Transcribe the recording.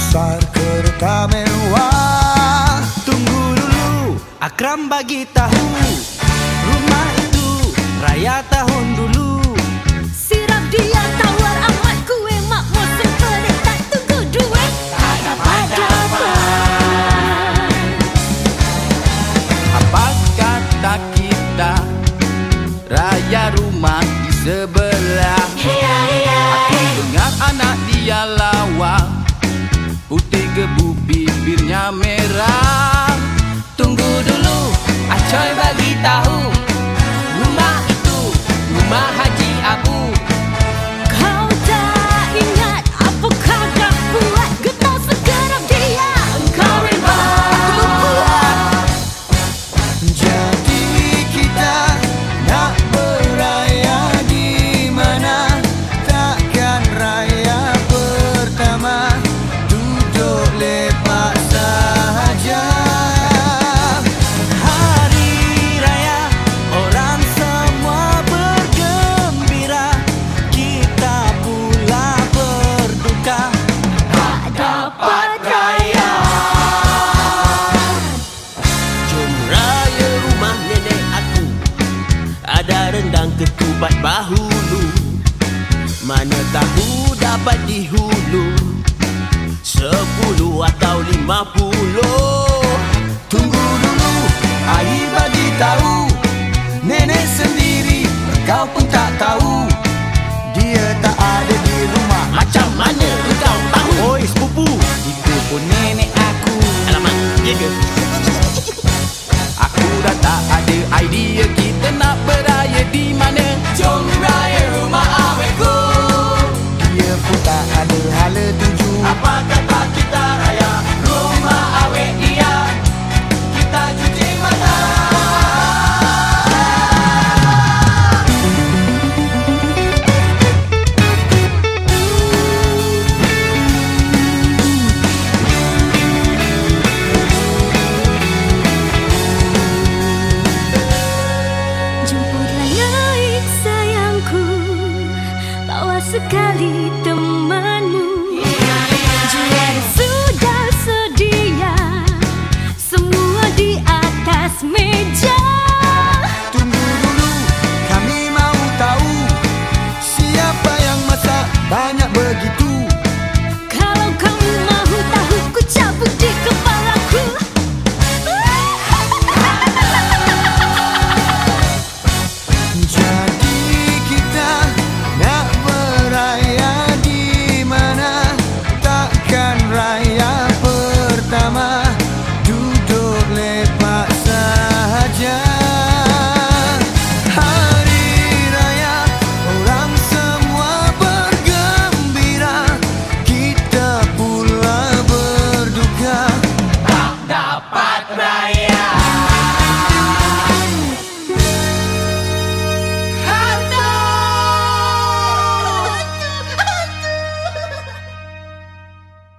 besar kereta mewah. Tunggu dulu Akram bagi tahu. Rumah itu raya tahun dulu. Sirap dia tawar amat kue mak musim pelik. Tak tunggu duit Tak dapat dapat Apa kata kita Raya rumah di sebelah? Heya Aku dengar anak dia lawa Putih gebu bibirnya merah bahulu Mana tahu dapat dihulu. Sepuluh atau lima puluh. Tunggu dulu, Ahi bagi tahu. Nenek sendiri, kau pun tak tahu. Dia tak ada di rumah. Macam mana engkau tahu? Oi sepupu. Itu pun nenek aku. Alamak, ya ke? Aku dah tak ada idea Kita nak beraya di mana. Jom sekali temanmu.